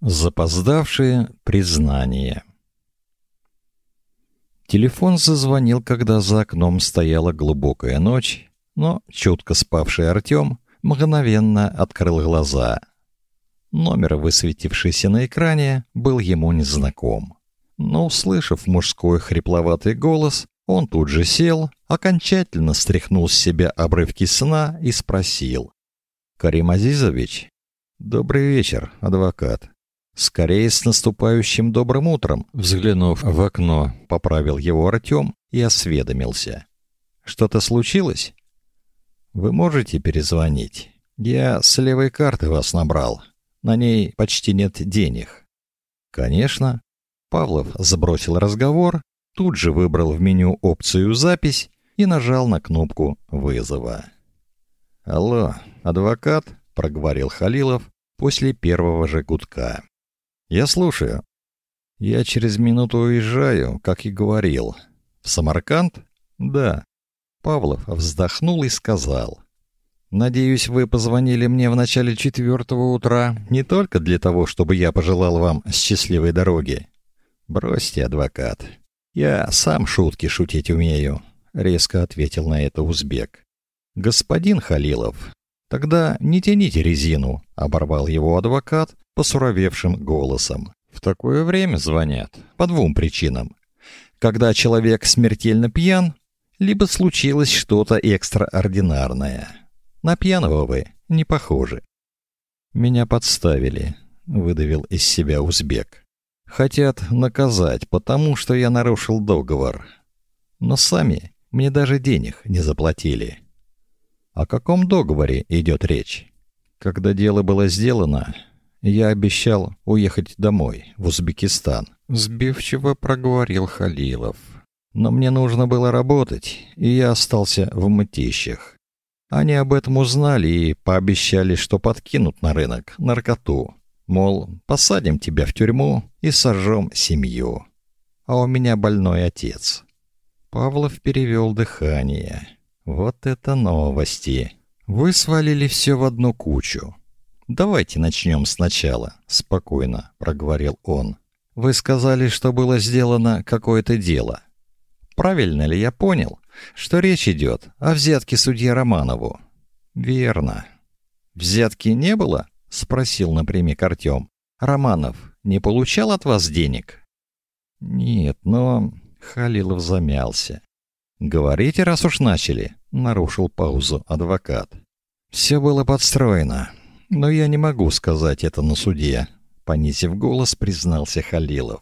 Запоздавшие признания. Телефон зазвонил, когда за окном стояла глубокая ночь, но чутко спавший Артём мгновенно открыл глаза. Номер, высветившийся на экране, был ему незнаком. Но услышав мужской хрипловатый голос, он тут же сел, окончательно стряхнул с себя обрывки сна и спросил: "Карим Азизович, добрый вечер, адвокат. Скорее с наступающим добрым утром, взглянув в окно, поправил его Артём и осведомился. Что-то случилось? Вы можете перезвонить? Я с левой карты вас набрал. На ней почти нет денег. Конечно. Павлов забросил разговор, тут же выбрал в меню опцию запись и нажал на кнопку вызова. Алло, адвокат, проговорил Халилов после первого же гудка. Я слушаю. Я через минуту уезжаю, как и говорил. В Самарканд? Да. Павлов вздохнул и сказал: Надеюсь, вы позвонили мне в начале четвертого утра не только для того, чтобы я пожелал вам счастливой дороги. Бросьте, адвокат. Я сам шутки шутить умею, резко ответил на это узбек. Господин Халилов, тогда не тяните резину, оборвал его адвокат посуровевшим голосом. В такое время звонят по двум причинам. Когда человек смертельно пьян, либо случилось что-то экстраординарное. На пьяного вы не похожи. Меня подставили, выдавил из себя узбек. Хотят наказать, потому что я нарушил договор. Но сами мне даже денег не заплатили. О каком договоре идет речь? Когда дело было сделано, я обещал уехать домой, в Узбекистан, сбивчиво проговорил Халилов. Но мне нужно было работать, и я остался в мытищах. Они об этом узнали и пообещали, что подкинут на рынок наркоту. Мол, посадим тебя в тюрьму и сожжем семью. А у меня больной отец. Павлов перевел дыхание. Вот это новости. Вы свалили все в одну кучу. Давайте начнем сначала, спокойно проговорил он. Вы сказали, что было сделано какое-то дело. Правильно ли я понял, что речь идет о взятке судье Романову? Верно. Взятки не было? спросил напрямик Артём. Романов не получал от вас денег? Нет, но Халилов замялся. Говорите, раз уж начали, нарушил паузу адвокат. Все было подстроено. Но я не могу сказать это на суде, понизив голос, признался Халилов.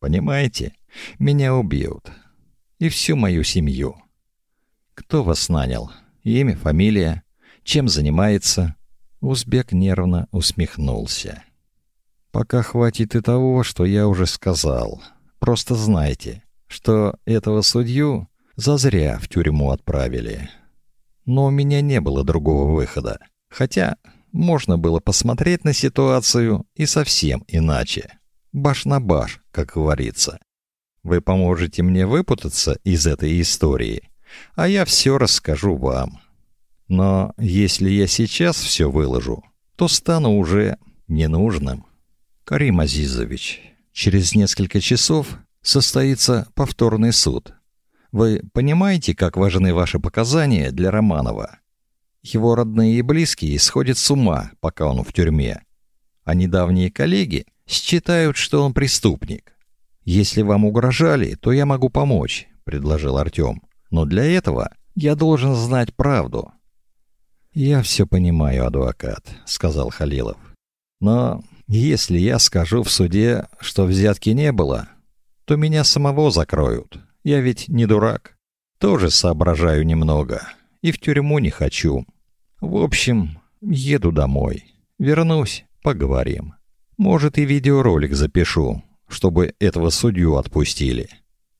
Понимаете? Меня убьют. И всю мою семью. Кто вас нанял? Имя, фамилия? Чем занимается? Узбек нервно усмехнулся. Пока хватит и того, что я уже сказал. Просто знайте, что этого судью зазря в тюрьму отправили. Но у меня не было другого выхода. Хотя можно было посмотреть на ситуацию и совсем иначе. Баш на баш, как говорится. Вы поможете мне выпутаться из этой истории, а я все расскажу вам. Но если я сейчас все выложу, то стану уже ненужным. Карим Азизович, через несколько часов состоится повторный суд. Вы понимаете, как важны ваши показания для Романова? Его родные и близкие сходят с ума, пока он в тюрьме. А недавние коллеги считают, что он преступник. Если вам угрожали, то я могу помочь, предложил Артём. Но для этого я должен знать правду. Я все понимаю, адвокат, сказал Халилов. Но если я скажу в суде, что взятки не было, то меня самого закроют. Я ведь не дурак. Тоже соображаю немного и в тюрьму не хочу. В общем, еду домой. Вернусь, поговорим. Может, и видеоролик запишу, чтобы этого судью отпустили.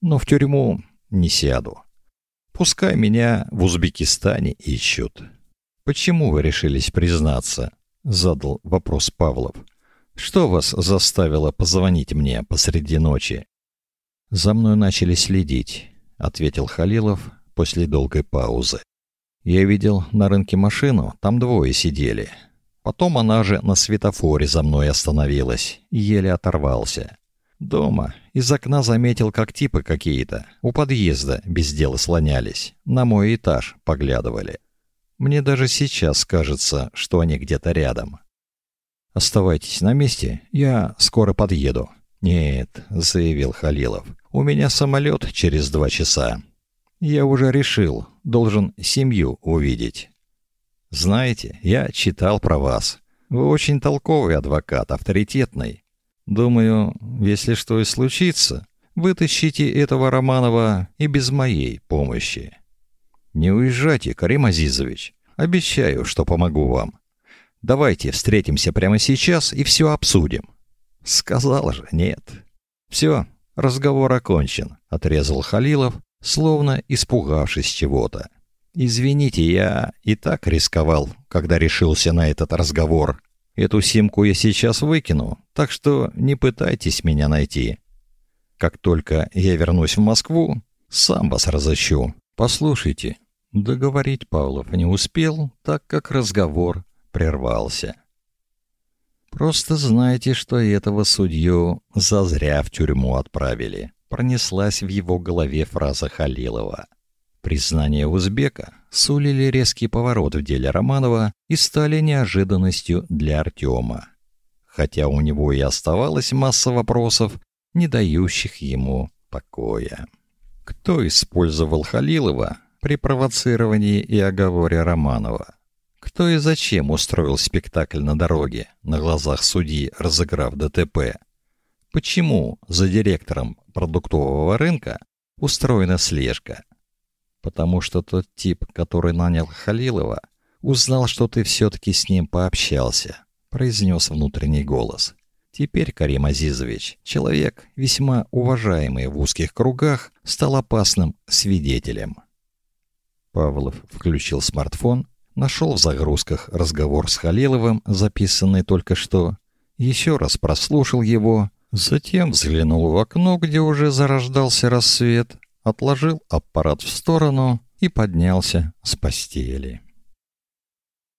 Но в тюрьму не сяду. Пускай меня в Узбекистане ищут. Почему вы решились признаться? задал вопрос Павлов. Что вас заставило позвонить мне посреди ночи? За мной начали следить, ответил Халилов после долгой паузы. Я видел на рынке машину, там двое сидели. Потом она же на светофоре за мной остановилась, еле оторвался. Дома из окна заметил, как типы какие-то у подъезда без дела слонялись, на мой этаж поглядывали. Мне даже сейчас кажется, что они где-то рядом. Оставайтесь на месте, я скоро подъеду. Нет, заявил Халилов. У меня самолет через два часа. Я уже решил, должен семью увидеть. Знаете, я читал про вас. Вы очень толковый адвокат, авторитетный. Думаю, если что и случится, вытащите этого Романова и без моей помощи. Не уезжайте, Карим Азизович. Обещаю, что помогу вам. Давайте встретимся прямо сейчас и все обсудим. Сказал же, нет. Все, разговор окончен, отрезал Халилов, словно испугавшись чего-то. Извините, я и так рисковал, когда решился на этот разговор. Эту симку я сейчас выкину, так что не пытайтесь меня найти. Как только я вернусь в Москву, сам вас разыщу. Послушайте, договорить Павлов не успел, так как разговор прервался. Просто знайте, что этого судью зазря в тюрьму отправили. Пронеслась в его голове фраза Халилова. Признание узбека сулили резкий поворот в деле Романова и стали неожиданностью для Артема. Хотя у него и оставалась масса вопросов, не дающих ему покоя. Кто использовал Халилова при провоцировании и оговоре Романова? Кто и зачем устроил спектакль на дороге, на глазах судьи разыграв ДТП? Почему за директором продуктового рынка устроена слежка? потому что тот тип, который нанял Халилова, узнал, что ты все таки с ним пообщался, произнес внутренний голос. Теперь Карим Азизович, человек весьма уважаемый в узких кругах, стал опасным свидетелем. Павлов включил смартфон, нашел в загрузках разговор с Халиловым, записанный только что, еще раз прослушал его, затем взглянул в окно, где уже зарождался рассвет, отложил аппарат в сторону и поднялся с постели.